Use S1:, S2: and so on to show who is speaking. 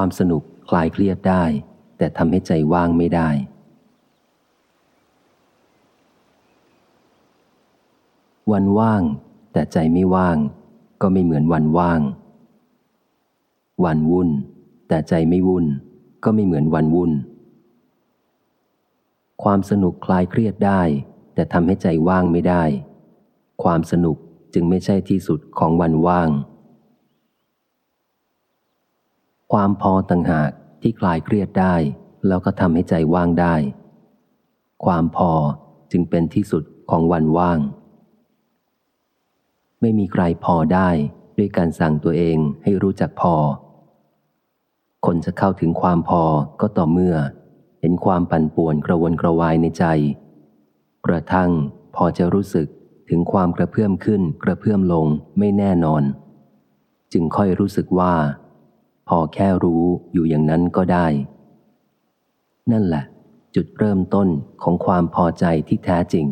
S1: ความสนุกคลายเครียดได้ แต่ทำให้ใจว่างไม่ได้ วันว่าง แต่ใจไม่ว่าง ก็ไม่เหมือนวันว่าง วันวุ่น แต่ใจไม่วุ่น ก็ไม่เหมือนวันวุ่น ความสนุกคลายเครียดได้ แต่ทำให้ใจว่างไม่ได้ ความสนุกจึงไม่ใช่ที่สุดของวันว่าง ความพอต่างหากที่คลายเครียดได้ แล้วก็ทำให้ใจว่างได้ ความพอจึงเป็นที่สุดของวันว่าง ไม่มีใครพอได้ด้วยการสั่งตัวเองให้รู้จักพอ คนจะเข้าถึงความพอก็ต่อเมื่อ เห็นความปั่นป่วนกระวนกระวายในใจ กระทั่งพอจะรู้สึกถึงความกระเพื่อมขึ้นกระเพื่อมลงไม่แน่นอน จึงค่อยรู้สึกว่า พอแค่รู้อยู่อย่างนั้นก็ได้ นั่นแหละ จุดเริ่มต้นของความพอใจที่แท้จริง